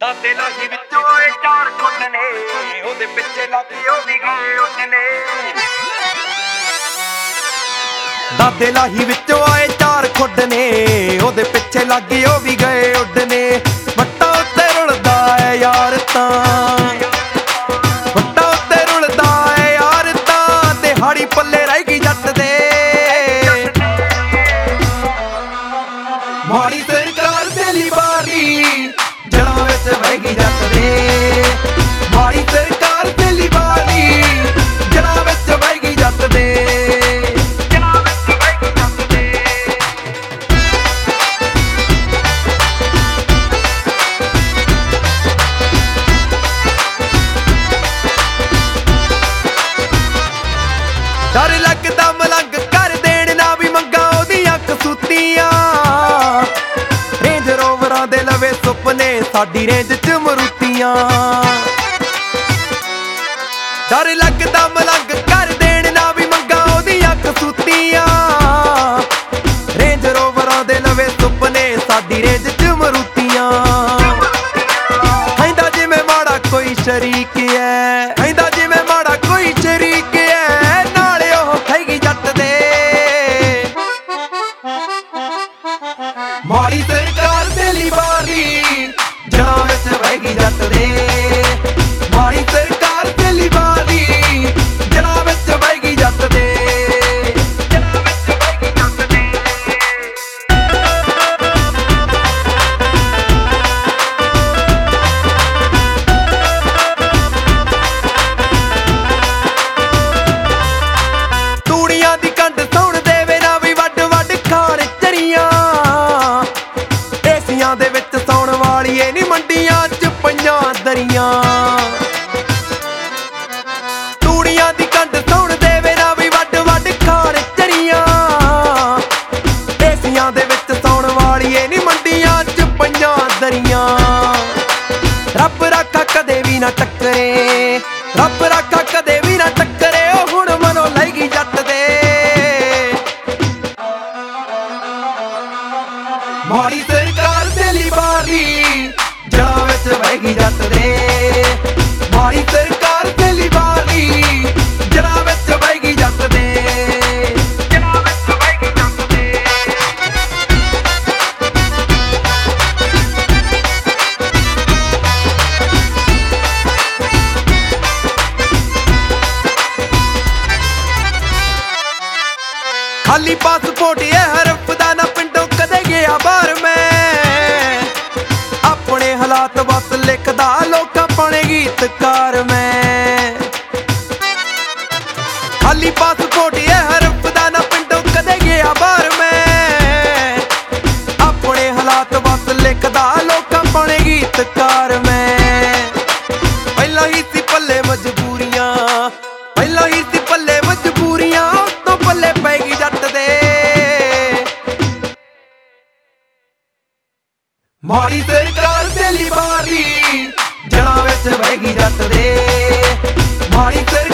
ਦਾਦੇ ਲਾਹੀ ਵਿੱਚੋਂ ਆਏ ਚਾਰ ਖੁੱਡ ਨੇ। ਉਹਦੇ ਪਿੱਛੇ ਲੱਗੀ ਉਹ ਵੀ ਗਏ ਉੱਡਨੇ ਦਾਦੇ ਲਾਹੀ ਵਿੱਚੋਂ ਆਏ ਚਾਰ ਖੁੱਡ ਨੇ। ਉਹਦੇ ਪਿੱਛੇ ਲੱਗੀ ਉਹ ਵੀ ਗਏ ਉੱਡਨੇ। ਵੱਟਾਂ ਉੱਤੇ ਰੁਲਦਾ ਐ ਯਾਰ ਤਾਂ। ਵੱਟਾਂ ਉੱਤੇ ਰੁਲਦਾ ਐ ਯਾਰ ਤਾਂ। ਦਿਹਾੜੀ ਪੱਲੇ ਰਹਿ ਗਈ ਜੱਟ ਦੇ। ਮਾੜੀ ਸਰਕਾਰ ਤੇ ਲਿਬਾਰੀ ਜੜਾਂ ਵਿੱਚ ਬਹਿ ਗਈ ਜੱਟ ਸਾਡੀ ਰੇਂਜ ਚ ਮਰੂਤੀਆਂ। ਡਰ ਲੱਗਦਾ ਮਲੰਗ ਕਰ ਦੇਣ ਨਾ ਵੀ ਮੰਗਾ ਉਹਦੀਆਂ ਕਸੂਤੀਆਂ ਰੇਂਜ ਰੋਵਰਾਂ ਦੇ ਲਵੇ ਸੁਪਨੇ ਸਾਡੀ ਰੇਂਜ ਚ ਮਰੂਤੀਆਂ। ਕਹਿੰਦਾ ਜਿਵੇਂ ਮਾੜਾ ਕੋਈ ਸ਼ਰੀਕ ਐ, ਕਹਿੰਦਾ ਜਿਵੇਂ ਮਾੜਾ ਕੋਈ ਸ਼ਰੀਕ ਐ, ਨਾਲੇ ਉਹ ਖਾਈਗੀ ਜੱਟ ਦੇ। ਮਾੜੀ 'ਚ ਦਰੀਆਂ। ਤੂੜੀਆਂ ਦੀ ਕੰਡ ਸੁਣ ਦੇਵੇ ਨਾ ਵੀ ਵੱਡ ਵੱਡ ਖਾਣ ਚਰੀਆਂ। ਏਸੀਆਂ ਦੇ ਵਿੱਚ ਸੌਣ ਵਾਲੀ ਏ ਨੀ ਮੰਡੀਆਂ 'ਚ ਪਈਆਂ ਦਰੀਆਂ। ਰੱਬ ਰੱਖਾ ਕਦੇ ਵੀ ਨਾ ਟੱਕਰੇ। ਰੱਬ ਰੱਖਾ ਕਦੇ ਵੀ ਨਾ ਟੱਕਰੇ। ਵਿੱਚ ਜੱਟ ਦੇ। ਮਾੜੀ ਸਰਕਾਰ ਤੇ ਲਿਬਾਰੀ ਜੜਾਂ ਵਿੱਚ ਵਹਿਗੀ ਜੱਟ ਦੇ। ਜੜਾਂ ਵਿੱਚ ਵਹਿਗੀ ਜੱਟ ਦੇ। ਖਾਲੀ ਪਾਸਪੋਰਟ ਇਹ ਹਰਫ ਦਾ ਨਾ ਆਪਣੇ ਹਾਲਾਤ ਬਸ ਲਿਖਦਾ, ਲੋਕਾਂ ਪਣੇ ਗੀਤਕਾਰ ਮੈਂ। ਖਾਲੀ ਪਾਸਪੋਰਟ ਇਹ ਹਰਫ ਦਾ ਨਾ ਪਿੰਡੋਂ ਕਦੇ ਗਿਆ ਬਾਹਰ ਮੈਂ। ਆਪਣੇ ਹਾਲਾਤ ਬਸ ਲਿਖਦਾ, ਲੋਕਾਂ ਪਣੇ ਗੀਤਕਾਰ ਮੈਂ। ਪਹਿਲਾਂ ਹੀ ਸੀ ਪੱਲੇ ਮਜਬੂਰੀਆਂ, ਪਹਿਲਾਂ ਹੀ ਮਾੜੀ ਸਰਕਾਰ ਤੇ ਲਿਬਾਰੀ ਜੜਾਂ ਵਿੱਚ ਬਹਿ ਗਈ ਜੱਟ ਦੇ। ਮਾੜੀ ਸਰਕਾਰ